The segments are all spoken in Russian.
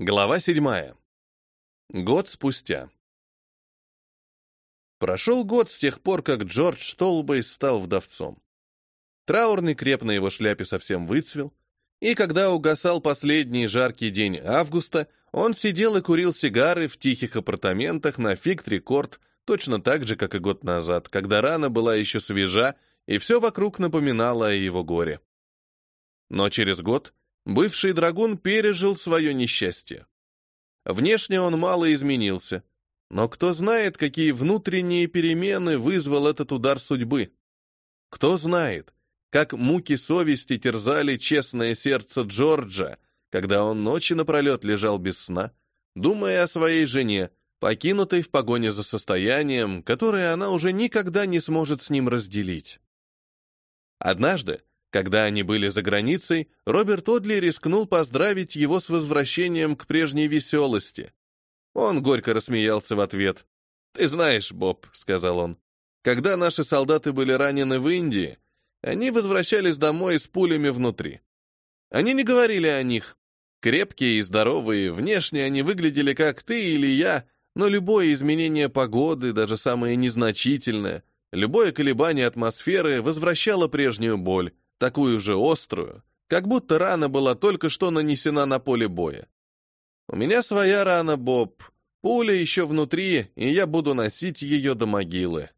Глава седьмая. Год спустя. Прошел год с тех пор, как Джордж Толбейс стал вдовцом. Траурный креп на его шляпе совсем выцвел, и когда угасал последний жаркий день августа, он сидел и курил сигары в тихих апартаментах на Фикт-Рекорд, точно так же, как и год назад, когда рана была еще свежа, и все вокруг напоминало о его горе. Но через год бывший драгун пережил свое несчастье. Внешне он мало изменился, но кто знает, какие внутренние перемены вызвал этот удар судьбы? Кто знает, как муки совести терзали честное сердце Джорджа, когда он ночи напролет лежал без сна, думая о своей жене, покинутой в погоне за состоянием, которое она уже никогда не сможет с ним разделить. Однажды, когда они были за границей, Роберт Одли рискнул поздравить его с возвращением к прежней веселости. Он горько рассмеялся в ответ. «Ты знаешь, Боб», — сказал он, — «когда наши солдаты были ранены в Индии, они возвращались домой с пулями внутри. Они не говорили о них. Крепкие и здоровые, внешне они выглядели как ты или я, но любое изменение погоды, даже самое незначительное, любое колебание атмосферы возвращало прежнюю боль, такую же острую, как будто рана была только что нанесена на поле боя. У меня своя рана, Боб. Пуля еще внутри, и я буду носить ее до могилы.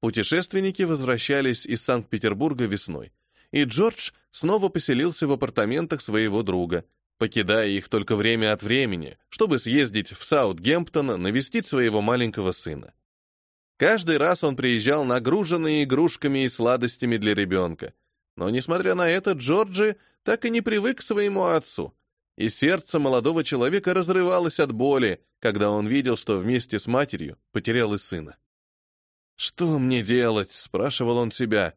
Путешественники возвращались из Санкт-Петербурга весной, и Джордж снова поселился в апартаментах своего друга, покидая их только время от времени, чтобы съездить в Саутгемптон навестить своего маленького сына. Каждый раз он приезжал нагруженный игрушками и сладостями для ребенка. Но, несмотря на это, Джорджи так и не привык к своему отцу. И сердце молодого человека разрывалось от боли, когда он видел, что вместе с матерью потерял и сына. «Что мне делать?» — спрашивал он себя.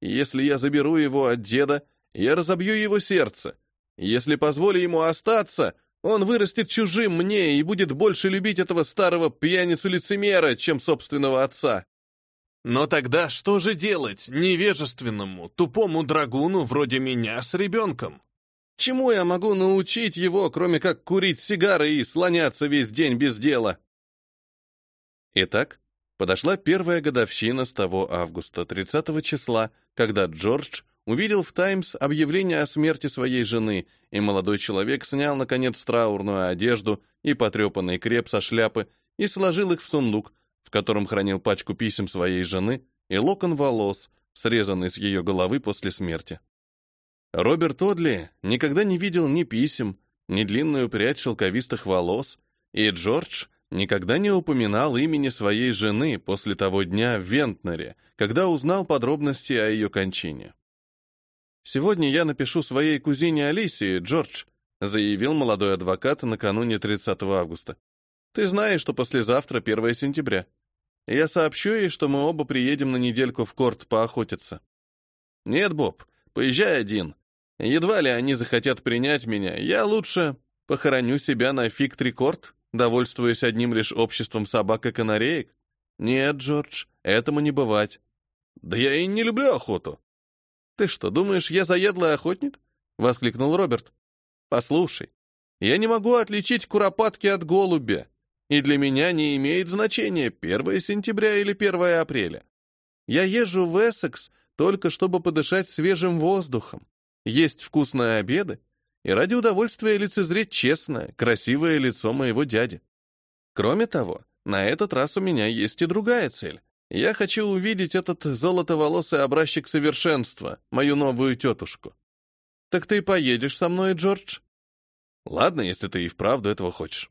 «Если я заберу его от деда, я разобью его сердце. Если позволю ему остаться, он вырастет чужим мне и будет больше любить этого старого пьяницу-лицемера, чем собственного отца. Но тогда что же делать невежественному, тупому драгуну вроде меня с ребенком? Чему я могу научить его, кроме как курить сигары и слоняться весь день без дела? Итак, подошла первая годовщина с того августа, 30 числа, когда Джордж увидел в «Таймс» объявление о смерти своей жены, и молодой человек снял, наконец, траурную одежду и потрепанный креп со шляпы и сложил их в сундук, в котором хранил пачку писем своей жены и локон волос, срезанный с ее головы после смерти. Роберт Одли никогда не видел ни писем, ни длинную прядь шелковистых волос, и Джордж никогда не упоминал имени своей жены после того дня в Вентнере, когда узнал подробности о ее кончине. «Сегодня я напишу своей кузине Алисии, Джордж», заявил молодой адвокат накануне 30 августа. «Ты знаешь, что послезавтра 1 сентября. Я сообщу ей, что мы оба приедем на недельку в Корт поохотиться». «Нет, Боб, поезжай один. Едва ли они захотят принять меня. Я лучше похороню себя на фикт-рекорд, довольствуясь одним лишь обществом собак и канареек. Нет, Джордж, этому не бывать. Да я и не люблю охоту. «Ты что, думаешь, я заедлый охотник?» — воскликнул Роберт. «Послушай, я не могу отличить куропатки от голубя, и для меня не имеет значения 1 сентября или 1 апреля. Я езжу в Эссекс только чтобы подышать свежим воздухом, есть вкусные обеды и ради удовольствия лицезреть честное, красивое лицо моего дяди. Кроме того, на этот раз у меня есть и другая цель. Я хочу увидеть этот золотоволосый образчик совершенства, мою новую тетушку. Так ты поедешь со мной, Джордж? Ладно, если ты и вправду этого хочешь.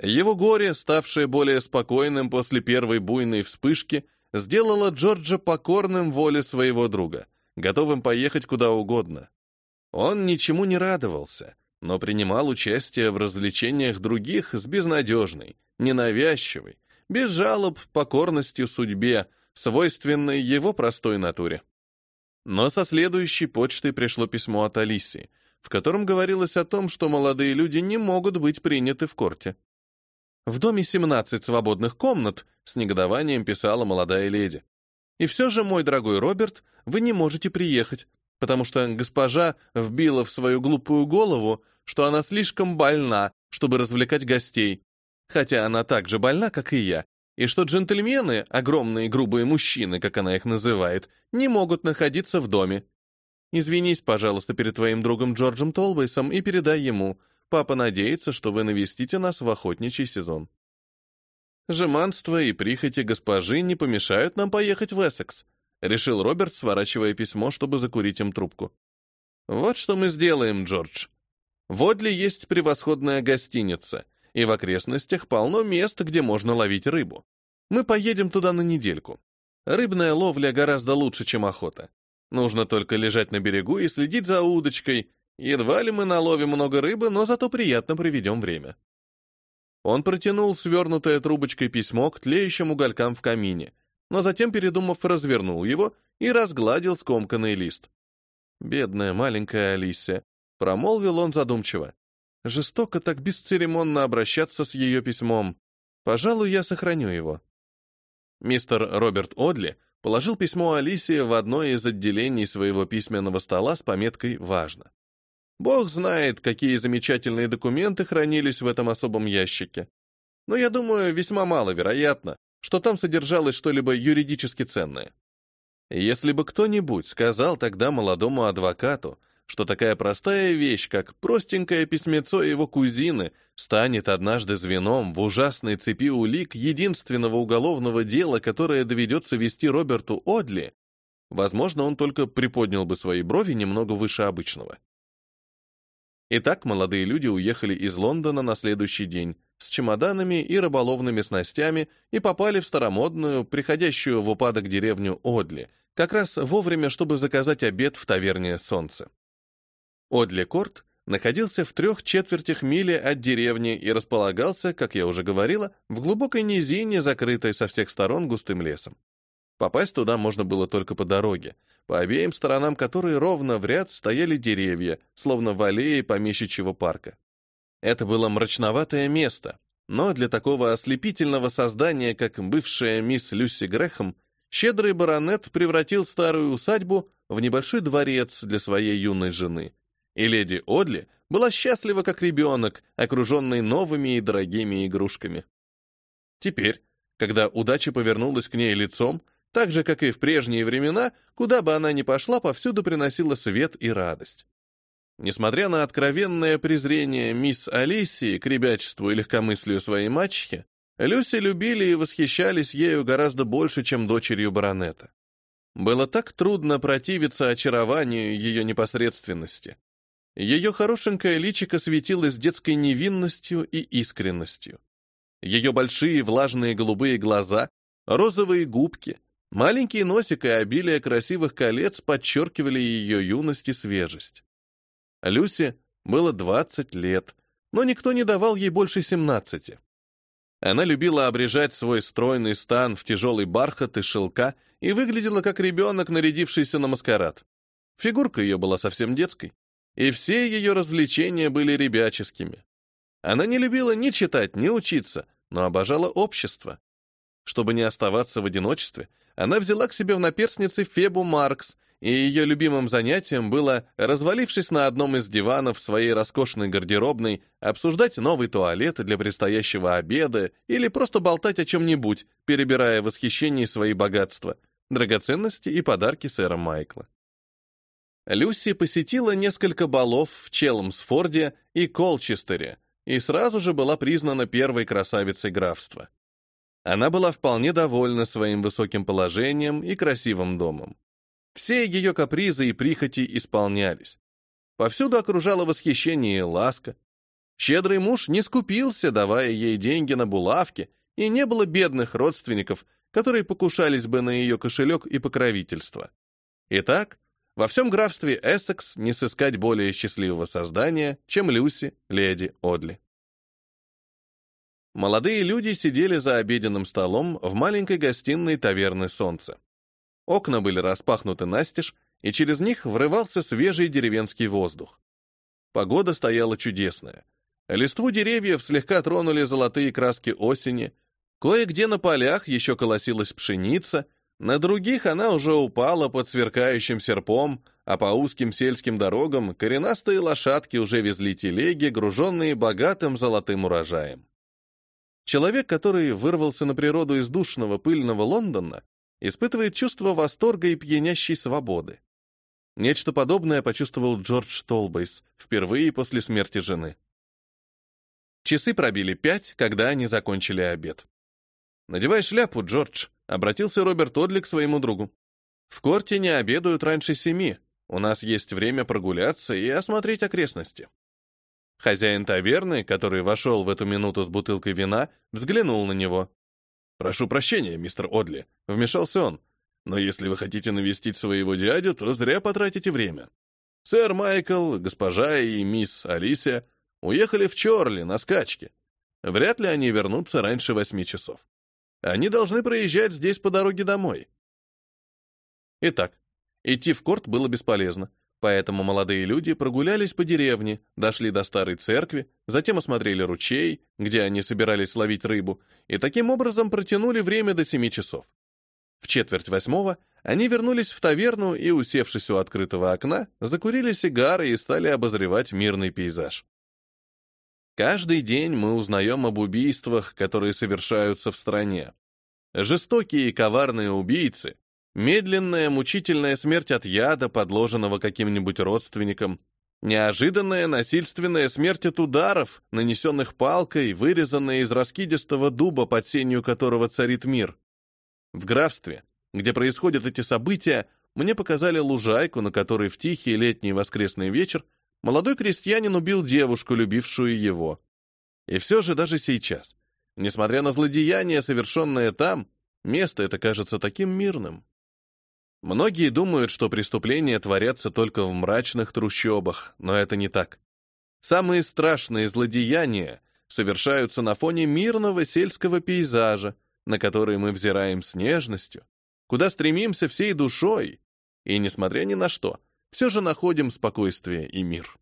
Его горе, ставшее более спокойным после первой буйной вспышки, сделало Джорджа покорным воле своего друга, готовым поехать куда угодно. Он ничему не радовался, но принимал участие в развлечениях других с безнадежной, ненавязчивой, без жалоб, покорностью судьбе, свойственной его простой натуре. Но со следующей почтой пришло письмо от Алисии, в котором говорилось о том, что молодые люди не могут быть приняты в корте. «В доме 17 свободных комнат», — с негодованием писала молодая леди. «И все же, мой дорогой Роберт, вы не можете приехать, потому что госпожа вбила в свою глупую голову, что она слишком больна, чтобы развлекать гостей, хотя она так же больна, как и я, и что джентльмены, огромные грубые мужчины, как она их называет, не могут находиться в доме. Извинись, пожалуйста, перед твоим другом Джорджем Толбейсом и передай ему. Папа надеется, что вы навестите нас в охотничий сезон. Жеманство и прихоти госпожи не помешают нам поехать в Эссекс, решил Роберт, сворачивая письмо, чтобы закурить им трубку. Вот что мы сделаем, Джордж. В Одли есть превосходная гостиница, и в окрестностях полно мест, где можно ловить рыбу. Мы поедем туда на недельку. Рыбная ловля гораздо лучше, чем охота. Нужно только лежать на берегу и следить за удочкой. Едва ли мы наловим много рыбы, но зато приятно проведем время. Он протянул свернутое трубочкой письмо к тлеющим уголькам в камине, но затем, передумав, развернул его и разгладил скомканный лист. «Бедная маленькая Алисия», — промолвил он задумчиво. Жестоко так бесцеремонно обращаться с ее письмом. Пожалуй, я сохраню его. Мистер Роберт Одли положил письмо Алисии в одно из отделений своего письменного стола с пометкой «Важно». Бог знает, какие замечательные документы хранились в этом особом ящике. Но я думаю, весьма маловероятно, что там содержалось что-либо юридически ценное. Если бы кто-нибудь сказал тогда молодому адвокату, что такая простая вещь, как простенькое письмецо его кузины, станет однажды звеном в ужасной цепи улик единственного уголовного дела, которое доведется вести Роберту Одли, возможно, он только приподнял бы свои брови немного выше обычного. Итак, молодые люди уехали из Лондона на следующий день с чемоданами и рыболовными снастями и попали в старомодную, приходящую в упадок деревню Одли, как раз вовремя, чтобы заказать обед в таверне «Солнце». Одли-Корт находился в трех четвертях мили от деревни и располагался, как я уже говорила, в глубокой низине, закрытой со всех сторон густым лесом. Попасть туда можно было только по дороге, по обеим сторонам которой ровно в ряд стояли деревья, словно в аллее помещичьего парка. Это было мрачноватое место, но для такого ослепительного создания, как бывшая мисс Люси Грэхэм, щедрый баронет превратил старую усадьбу в небольшой дворец для своей юной жены — и леди Одли была счастлива как ребенок, окруженный новыми и дорогими игрушками. Теперь, когда удача повернулась к ней лицом, так же, как и в прежние времена, куда бы она ни пошла, повсюду приносила свет и радость. Несмотря на откровенное презрение мисс Алисии к ребячеству и легкомыслию своей мачехи, Люси любили и восхищались ею гораздо больше, чем дочерью баронета. Было так трудно противиться очарованию ее непосредственности. Ее хорошенькое личико светилось детской невинностью и искренностью. Ее большие влажные голубые глаза, розовые губки, маленький носик и обилие красивых колец подчеркивали ее юность и свежесть. Люсе было 20 лет, но никто не давал ей больше 17. Она любила обрежать свой стройный стан в тяжелый бархат и шелка и выглядела как ребенок, нарядившийся на маскарад. Фигурка ее была совсем детской и все ее развлечения были ребяческими. Она не любила ни читать, ни учиться, но обожала общество. Чтобы не оставаться в одиночестве, она взяла к себе в наперснице Фебу Маркс, и ее любимым занятием было, развалившись на одном из диванов своей роскошной гардеробной, обсуждать новый туалет для предстоящего обеда или просто болтать о чем-нибудь, перебирая в восхищении свои богатства, драгоценности и подарки сэра Майкла. Люси посетила несколько балов в Челмсфорде и Колчестере и сразу же была признана первой красавицей графства. Она была вполне довольна своим высоким положением и красивым домом. Все ее капризы и прихоти исполнялись. Повсюду окружало восхищение и ласка. Щедрый муж не скупился, давая ей деньги на булавки, и не было бедных родственников, которые покушались бы на ее кошелек и покровительство. Итак, во всем графстве Эссекс не сыскать более счастливого создания, чем Люси, леди Одли. Молодые люди сидели за обеденным столом в маленькой гостиной таверны «Солнце». Окна были распахнуты настежь, и через них врывался свежий деревенский воздух. Погода стояла чудесная. Листву деревьев слегка тронули золотые краски осени, кое-где на полях еще колосилась пшеница — на других она уже упала под сверкающим серпом, а по узким сельским дорогам коренастые лошадки уже везли телеги, груженные богатым золотым урожаем. Человек, который вырвался на природу из душного пыльного Лондона, испытывает чувство восторга и пьянящей свободы. Нечто подобное почувствовал Джордж Толбейс впервые после смерти жены. Часы пробили пять, когда они закончили обед. «Надевай шляпу, Джордж», — обратился Роберт Одли к своему другу. «В корте не обедают раньше семи. У нас есть время прогуляться и осмотреть окрестности». Хозяин таверны, который вошел в эту минуту с бутылкой вина, взглянул на него. «Прошу прощения, мистер Одли», — вмешался он. «Но если вы хотите навестить своего дядю, то зря потратите время. Сэр Майкл, госпожа и мисс Алисия уехали в Чорли на скачке. Вряд ли они вернутся раньше восьми часов. Они должны проезжать здесь по дороге домой». Итак, идти в корт было бесполезно. Поэтому молодые люди прогулялись по деревне, дошли до старой церкви, затем осмотрели ручей, где они собирались ловить рыбу, и таким образом протянули время до семи часов. В четверть восьмого они вернулись в таверну и, усевшись у открытого окна, закурили сигары и стали обозревать мирный пейзаж. Каждый день мы узнаем об убийствах, которые совершаются в стране. Жестокие и коварные убийцы Медленная, мучительная смерть от яда, подложенного каким-нибудь родственником. Неожиданная насильственная смерть от ударов, нанесенных палкой, вырезанная из раскидистого дуба, под сенью которого царит мир. В графстве, где происходят эти события, мне показали лужайку, на которой в тихий летний воскресный вечер молодой крестьянин убил девушку, любившую его. И все же даже сейчас, несмотря на злодеяние, совершенное там, место это кажется таким мирным. Многие думают, что преступления творятся только в мрачных трущобах, но это не так. Самые страшные злодеяния совершаются на фоне мирного сельского пейзажа, на который мы взираем с нежностью, куда стремимся всей душой, и, несмотря ни на что, все же находим спокойствие и мир.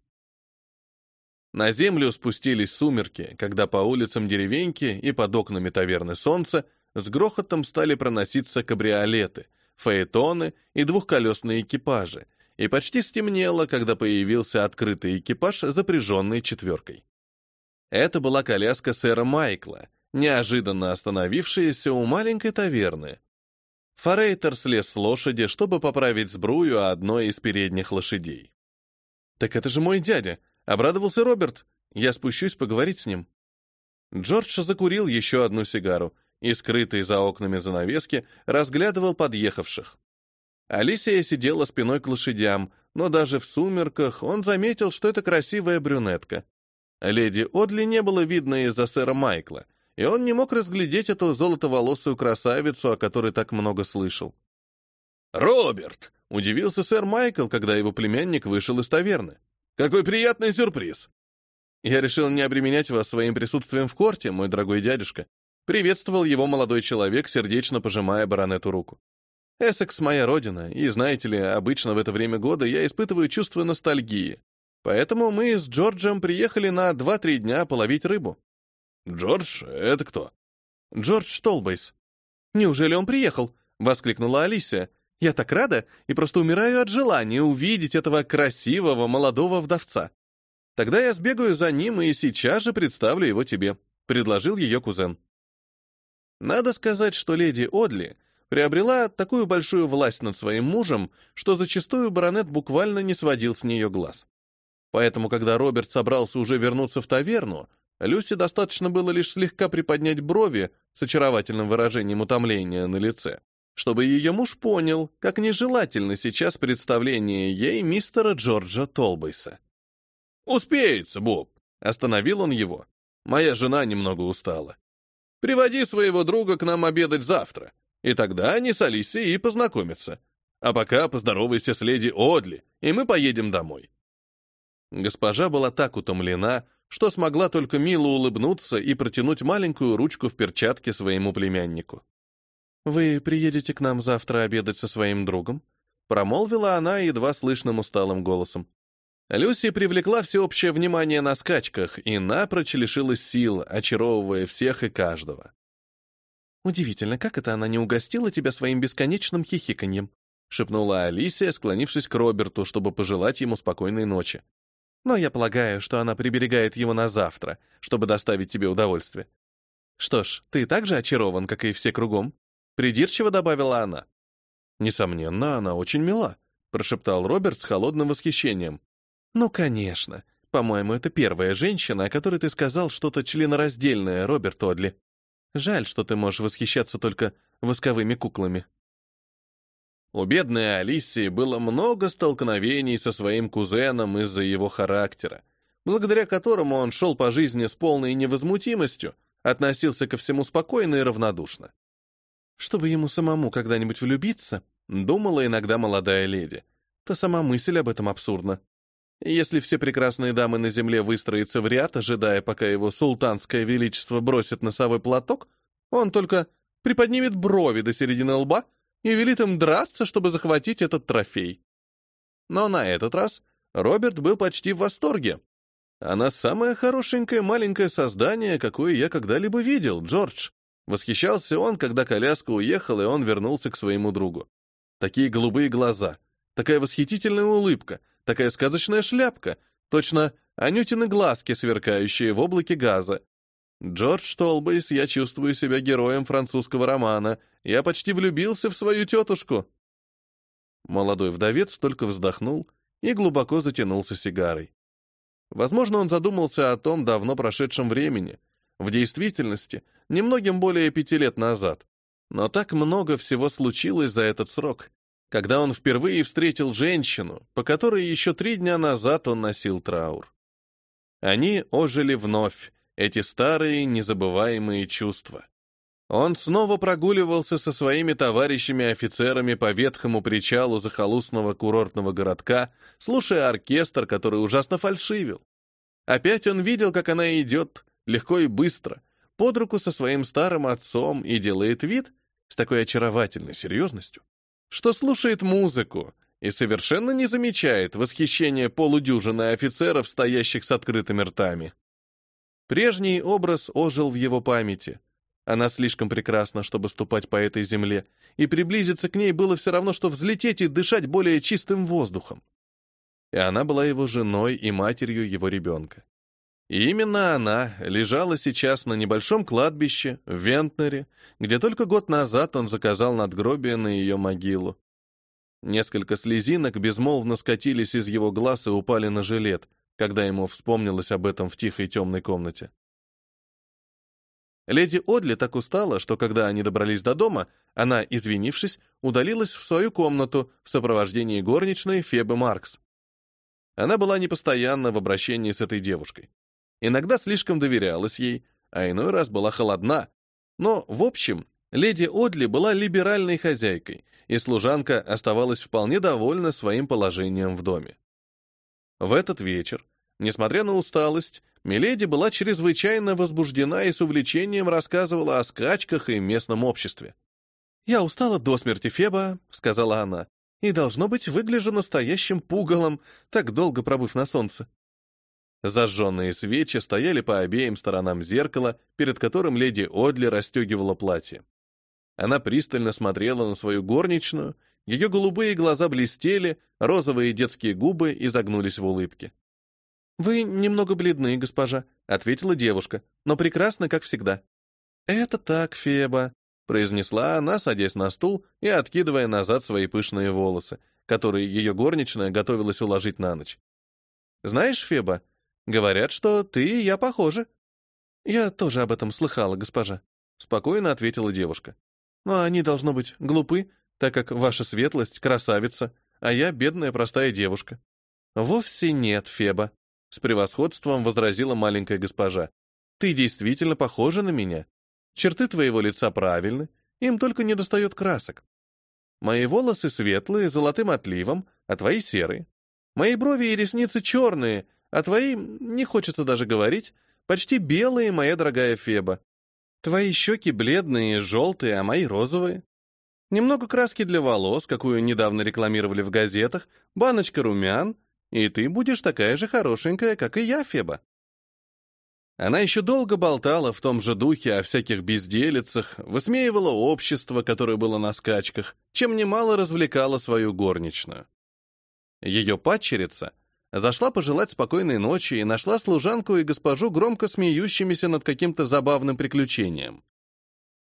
На землю спустились сумерки, когда по улицам деревеньки и под окнами таверны солнца с грохотом стали проноситься кабриолеты — фаэтоны и двухколесные экипажи, и почти стемнело, когда появился открытый экипаж, запряженный четверкой. Это была коляска сэра Майкла, неожиданно остановившаяся у маленькой таверны. Форейтер слез с лошади, чтобы поправить сбрую одной из передних лошадей. «Так это же мой дядя!» — обрадовался Роберт. «Я спущусь поговорить с ним». Джордж закурил еще одну сигару, и, скрытый за окнами занавески, разглядывал подъехавших. Алисия сидела спиной к лошадям, но даже в сумерках он заметил, что это красивая брюнетка. Леди Одли не было видно из-за сэра Майкла, и он не мог разглядеть эту золотоволосую красавицу, о которой так много слышал. «Роберт!» — удивился сэр Майкл, когда его племянник вышел из таверны. «Какой приятный сюрприз!» «Я решил не обременять вас своим присутствием в корте, мой дорогой дядюшка», Приветствовал его молодой человек, сердечно пожимая баронету руку. Эссекс — моя родина, и, знаете ли, обычно в это время года я испытываю чувство ностальгии. Поэтому мы с Джорджем приехали на 2-3 дня половить рыбу. «Джордж? Это кто?» «Джордж Толбейс». «Неужели он приехал?» — воскликнула Алисия. «Я так рада и просто умираю от желания увидеть этого красивого молодого вдовца. Тогда я сбегаю за ним и сейчас же представлю его тебе», — предложил ее кузен. Надо сказать, что леди Одли приобрела такую большую власть над своим мужем, что зачастую баронет буквально не сводил с нее глаз. Поэтому, когда Роберт собрался уже вернуться в таверну, Люси достаточно было лишь слегка приподнять брови с очаровательным выражением утомления на лице, чтобы ее муж понял, как нежелательно сейчас представление ей мистера Джорджа Толбейса. «Успеется, Боб!» — остановил он его. «Моя жена немного устала. Приводи своего друга к нам обедать завтра, и тогда они с Алисией и познакомятся. А пока поздоровайся с леди Одли, и мы поедем домой». Госпожа была так утомлена, что смогла только мило улыбнуться и протянуть маленькую ручку в перчатке своему племяннику. «Вы приедете к нам завтра обедать со своим другом?» промолвила она едва слышным усталым голосом. Люси привлекла всеобщее внимание на скачках и напрочь лишилась сил, очаровывая всех и каждого. «Удивительно, как это она не угостила тебя своим бесконечным хихиканьем?» шепнула Алисия, склонившись к Роберту, чтобы пожелать ему спокойной ночи. Но я полагаю, что она приберегает его на завтра, чтобы доставить тебе удовольствие. Что ж, ты так же очарован, как и все кругом, придирчиво добавила она. Несомненно, она очень мила, прошептал Роберт с холодным восхищением. Ну, конечно. По-моему, это первая женщина, о которой ты сказал что-то членораздельное, Роберт Одли. Жаль, что ты можешь восхищаться только восковыми куклами. У бедной Алисии было много столкновений со своим кузеном из-за его характера, благодаря которому он шел по жизни с полной невозмутимостью, относился ко всему спокойно и равнодушно. Чтобы ему самому когда-нибудь влюбиться, думала иногда молодая леди, то сама мысль об этом абсурдна. Если все прекрасные дамы на земле выстроятся в ряд, ожидая, пока его султанское величество бросит носовой платок, он только приподнимет брови до середины лба и велит им драться, чтобы захватить этот трофей. Но на этот раз Роберт был почти в восторге. Она самое хорошенькое маленькое создание, какое я когда-либо видел, Джордж. Восхищался он, когда коляска уехала, и он вернулся к своему другу. Такие голубые глаза, такая восхитительная улыбка, такая сказочная шляпка, точно Анютины глазки, сверкающие в облаке газа. Джордж Толбейс, я чувствую себя героем французского романа. Я почти влюбился в свою тетушку. Молодой вдовец только вздохнул и глубоко затянулся сигарой. Возможно, он задумался о том давно прошедшем времени, в действительности, немногим более пяти лет назад. Но так много всего случилось за этот срок когда он впервые встретил женщину, по которой еще три дня назад он носил траур. Они ожили вновь, эти старые незабываемые чувства. Он снова прогуливался со своими товарищами-офицерами по ветхому причалу захолустного курортного городка, слушая оркестр, который ужасно фальшивил. Опять он видел, как она идет, легко и быстро, под руку со своим старым отцом и делает вид с такой очаровательной серьезностью, что слушает музыку и совершенно не замечает восхищения полудюжины офицеров, стоящих с открытыми ртами. Прежний образ ожил в его памяти. Она слишком прекрасна, чтобы ступать по этой земле, и приблизиться к ней было все равно, что взлететь и дышать более чистым воздухом. И она была его женой и матерью его ребенка. И именно она лежала сейчас на небольшом кладбище в Вентнере, где только год назад он заказал надгробие на ее могилу. Несколько слезинок безмолвно скатились из его глаз и упали на жилет, когда ему вспомнилось об этом в тихой темной комнате. Леди Одли так устала, что когда они добрались до дома, она, извинившись, удалилась в свою комнату в сопровождении горничной Фебы Маркс. Она была непостоянна в обращении с этой девушкой. Иногда слишком доверялась ей, а иной раз была холодна. Но, в общем, леди Одли была либеральной хозяйкой, и служанка оставалась вполне довольна своим положением в доме. В этот вечер, несмотря на усталость, Миледи была чрезвычайно возбуждена и с увлечением рассказывала о скачках и местном обществе. «Я устала до смерти, Феба», — сказала она, «и, должно быть, выгляжу настоящим пугалом, так долго пробыв на солнце. Зажженные свечи стояли по обеим сторонам зеркала, перед которым леди Одли расстегивала платье. Она пристально смотрела на свою горничную, ее голубые глаза блестели, розовые детские губы изогнулись в улыбке. «Вы немного бледны, госпожа», — ответила девушка, «но прекрасно, как всегда». «Это так, Феба», — произнесла она, садясь на стул и откидывая назад свои пышные волосы, которые ее горничная готовилась уложить на ночь. «Знаешь, Феба, Говорят, что ты и я похожи. Я тоже об этом слыхала, госпожа, спокойно ответила девушка. Но они должно быть глупы, так как ваша светлость красавица, а я бедная простая девушка. Вовсе нет, Феба, с превосходством возразила маленькая госпожа. Ты действительно похожа на меня. Черты твоего лица правильны, им только не достает красок. Мои волосы светлые, золотым отливом, а твои серые. Мои брови и ресницы черные, а твои, не хочется даже говорить, почти белые, моя дорогая Феба. Твои щеки бледные, желтые, а мои розовые. Немного краски для волос, какую недавно рекламировали в газетах, баночка румян, и ты будешь такая же хорошенькая, как и я, Феба. Она еще долго болтала в том же духе о всяких безделицах, высмеивала общество, которое было на скачках, чем немало развлекала свою горничную. Ее падчерица зашла пожелать спокойной ночи и нашла служанку и госпожу громко смеющимися над каким-то забавным приключением.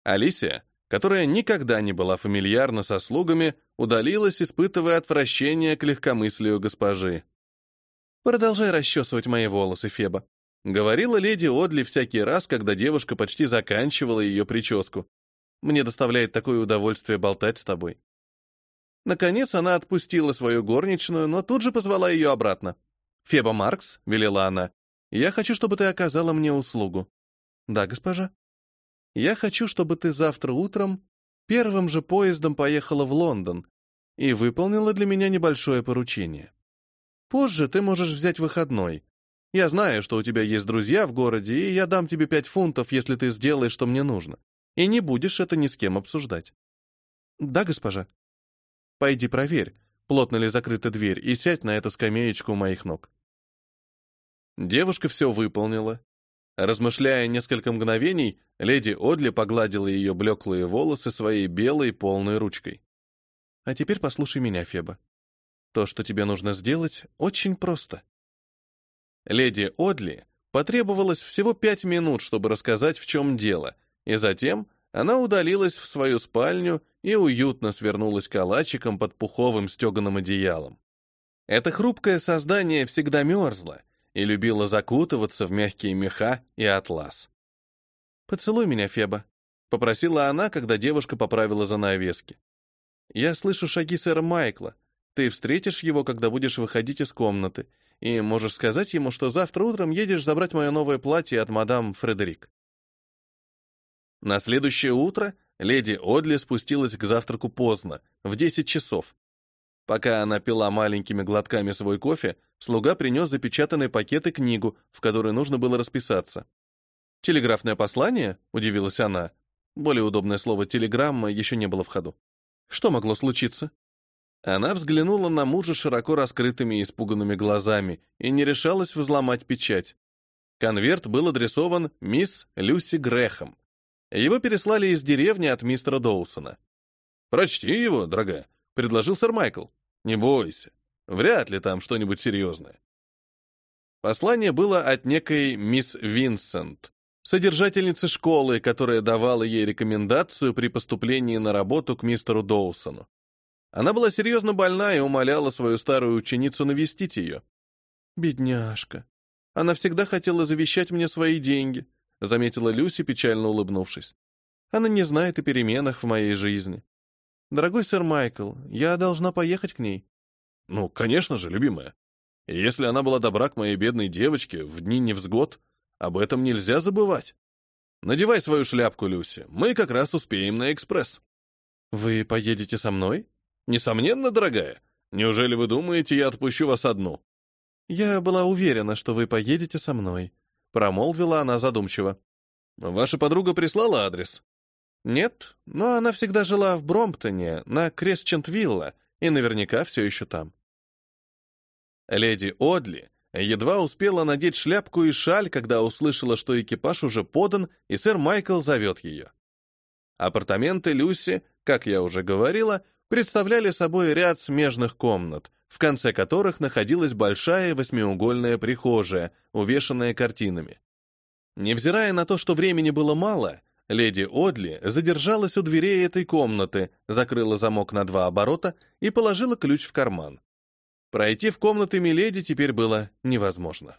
Алисия, которая никогда не была фамильярна со слугами, удалилась, испытывая отвращение к легкомыслию госпожи. «Продолжай расчесывать мои волосы, Феба», Говорила леди Одли всякий раз, когда девушка почти заканчивала ее прическу. Мне доставляет такое удовольствие болтать с тобой. Наконец она отпустила свою горничную, но тут же позвала ее обратно. «Феба Маркс», — велела она, — «я хочу, чтобы ты оказала мне услугу». «Да, госпожа». «Я хочу, чтобы ты завтра утром первым же поездом поехала в Лондон и выполнила для меня небольшое поручение. Позже ты можешь взять выходной, я знаю, что у тебя есть друзья в городе, и я дам тебе пять фунтов, если ты сделаешь, что мне нужно. И не будешь это ни с кем обсуждать. Да, госпожа. Пойди проверь, плотно ли закрыта дверь, и сядь на эту скамеечку у моих ног. Девушка все выполнила. Размышляя несколько мгновений, леди Одли погладила ее блеклые волосы своей белой полной ручкой. А теперь послушай меня, Феба. То, что тебе нужно сделать, очень просто. Леди Одли потребовалось всего пять минут, чтобы рассказать, в чем дело, и затем она удалилась в свою спальню и уютно свернулась калачиком под пуховым стеганым одеялом. Это хрупкое создание всегда мерзло и любило закутываться в мягкие меха и атлас. «Поцелуй меня, Феба», — попросила она, когда девушка поправила занавески. «Я слышу шаги сэра Майкла. Ты встретишь его, когда будешь выходить из комнаты, и можешь сказать ему, что завтра утром едешь забрать мое новое платье от мадам Фредерик. На следующее утро леди Одли спустилась к завтраку поздно, в 10 часов. Пока она пила маленькими глотками свой кофе, слуга принес запечатанный пакет и книгу, в которой нужно было расписаться. «Телеграфное послание?» — удивилась она. Более удобное слово «телеграмма» еще не было в ходу. Что могло случиться? Она взглянула на мужа широко раскрытыми и испуганными глазами и не решалась взломать печать. Конверт был адресован мисс Люси Грехом. Его переслали из деревни от мистера Доусона. «Прочти его, дорогая», — предложил сэр Майкл. «Не бойся. Вряд ли там что-нибудь серьезное». Послание было от некой мисс Винсент, содержательницы школы, которая давала ей рекомендацию при поступлении на работу к мистеру Доусону. Она была серьезно больна и умоляла свою старую ученицу навестить ее. «Бедняжка. Она всегда хотела завещать мне свои деньги», заметила Люси, печально улыбнувшись. «Она не знает о переменах в моей жизни. Дорогой сэр Майкл, я должна поехать к ней». «Ну, конечно же, любимая. если она была добра к моей бедной девочке в дни невзгод, об этом нельзя забывать. Надевай свою шляпку, Люси, мы как раз успеем на экспресс». «Вы поедете со мной?» Несомненно, дорогая. Неужели вы думаете, я отпущу вас одну? Я была уверена, что вы поедете со мной, промолвила она задумчиво. Ваша подруга прислала адрес? Нет, но она всегда жила в Бромптоне, на Кресчент-Вилла, и наверняка все еще там. Леди Одли едва успела надеть шляпку и шаль, когда услышала, что экипаж уже подан, и сэр Майкл зовет ее. Апартаменты Люси, как я уже говорила, представляли собой ряд смежных комнат, в конце которых находилась большая восьмиугольная прихожая, увешанная картинами. Невзирая на то, что времени было мало, леди Одли задержалась у дверей этой комнаты, закрыла замок на два оборота и положила ключ в карман. Пройти в комнаты Миледи теперь было невозможно.